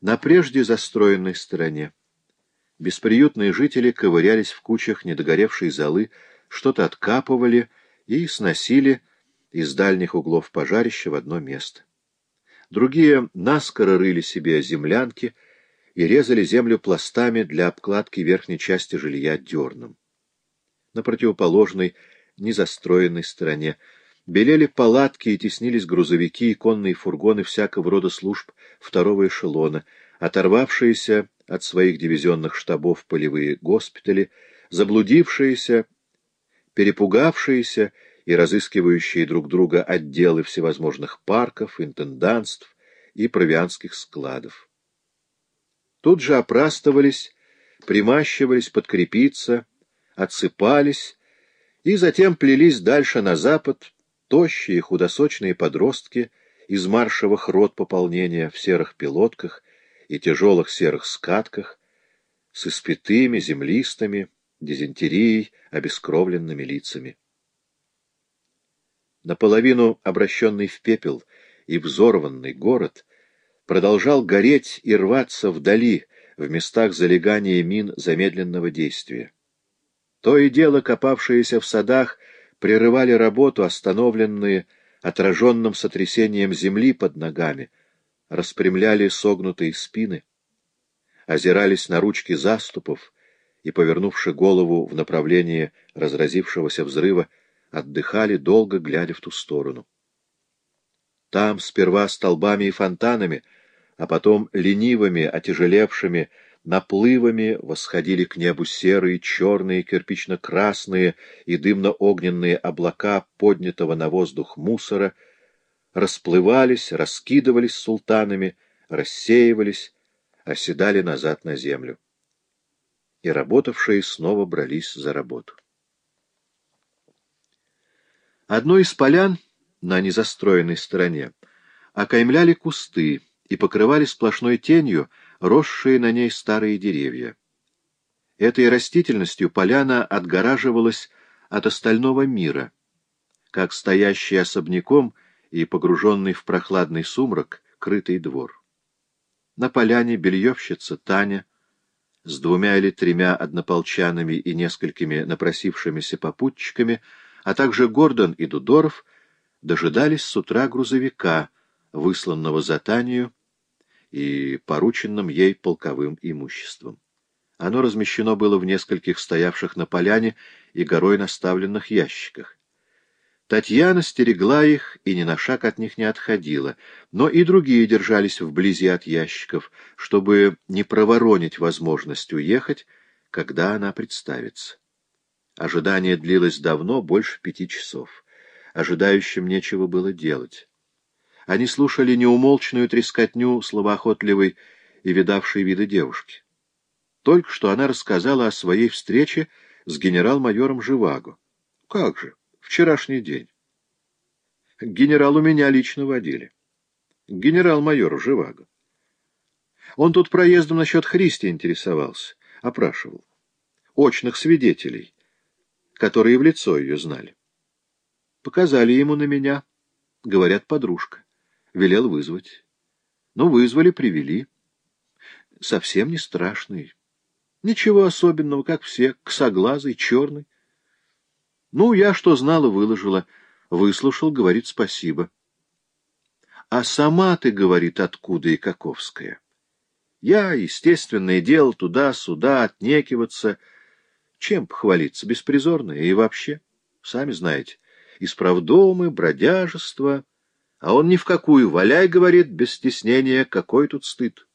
на прежде застроенной стороне. Бесприютные жители ковырялись в кучах недогоревшей золы, что-то откапывали и сносили из дальних углов пожарища в одно место. Другие наскоро рыли себе землянки и резали землю пластами для обкладки верхней части жилья дерном. На противоположной, незастроенной стороне белели палатки и теснились грузовики и конные фургоны всякого рода служб второго эшелона, оторвавшиеся от своих дивизионных штабов полевые госпитали, заблудившиеся, перепугавшиеся и разыскивающие друг друга отделы всевозможных парков, интендантств и провианских складов. Тут же опрастывались, примащивались подкрепиться, отсыпались и затем плелись дальше на запад тощие худосочные подростки из маршевых рот пополнения в серых пилотках и тяжелых серых скатках с испитыми, землистыми, дизентерией, обескровленными лицами наполовину обращенный в пепел и взорванный город, продолжал гореть и рваться вдали, в местах залегания мин замедленного действия. То и дело, копавшиеся в садах, прерывали работу, остановленные отраженным сотрясением земли под ногами, распрямляли согнутые спины, озирались на ручки заступов и, повернувши голову в направлении разразившегося взрыва, отдыхали, долго глядя в ту сторону. Там сперва столбами и фонтанами, а потом ленивыми, отяжелевшими наплывами восходили к небу серые, черные, кирпично-красные и дымно-огненные облака поднятого на воздух мусора, расплывались, раскидывались султанами, рассеивались, оседали назад на землю. И работавшие снова брались за работу. Одной из полян на незастроенной стороне окаймляли кусты и покрывали сплошной тенью росшие на ней старые деревья. Этой растительностью поляна отгораживалась от остального мира, как стоящий особняком и погруженный в прохладный сумрак крытый двор. На поляне бельевщица Таня с двумя или тремя однополчанами и несколькими напросившимися попутчиками — а также Гордон и Дудоров дожидались с утра грузовика, высланного за Танию и порученным ей полковым имуществом. Оно размещено было в нескольких стоявших на поляне и горой наставленных ящиках. Татьяна стерегла их и ни на шаг от них не отходила, но и другие держались вблизи от ящиков, чтобы не проворонить возможность уехать, когда она представится. Ожидание длилось давно, больше пяти часов. Ожидающим нечего было делать. Они слушали неумолчную трескотню словоохотливой и видавшей виды девушки. Только что она рассказала о своей встрече с генерал-майором Живаго. Как же, вчерашний день. К генералу меня лично водили. Генерал-майору Живаго. Он тут проездом насчет Христи интересовался, опрашивал. Очных свидетелей которые в лицо ее знали. Показали ему на меня, говорят, подружка. Велел вызвать. Ну, вызвали, привели. Совсем не страшный. Ничего особенного, как все, косоглазый, черный. Ну, я что знала, выложила. Выслушал, говорит, спасибо. А сама ты, говорит, откуда и каковская. Я, естественное дело, туда-сюда отнекиваться — чем похвалиться? Беспризорно и вообще, сами знаете, исправдомы, бродяжество. А он ни в какую, валяй, говорит, без стеснения, какой тут стыд.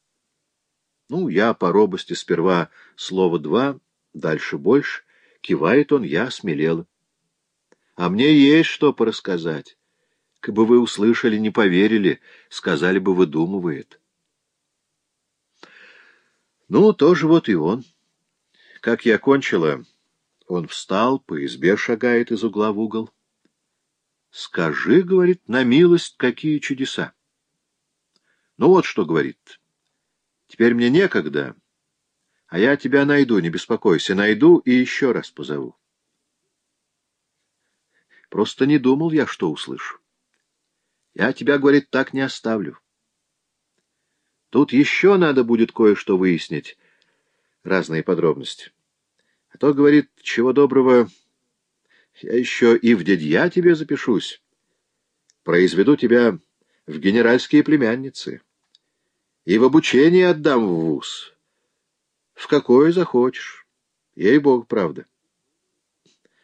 Ну, я по робости сперва слово два, дальше больше. Кивает он, я смелела. А мне есть что порассказать. Как бы вы услышали, не поверили, сказали бы, выдумывает. Ну, тоже вот и он. Как я кончила, он встал, по избе шагает из угла в угол. «Скажи, — говорит, — на милость, какие чудеса!» «Ну вот что, — говорит, — теперь мне некогда, а я тебя найду, не беспокойся, найду и еще раз позову». Просто не думал я, что услышу. Я тебя, — говорит, — так не оставлю. Тут еще надо будет кое-что выяснить, разные подробности. А то, говорит, чего доброго, я еще и в дядья тебе запишусь. Произведу тебя в генеральские племянницы. И в обучение отдам в вуз. В какое захочешь. Ей-бог, правда.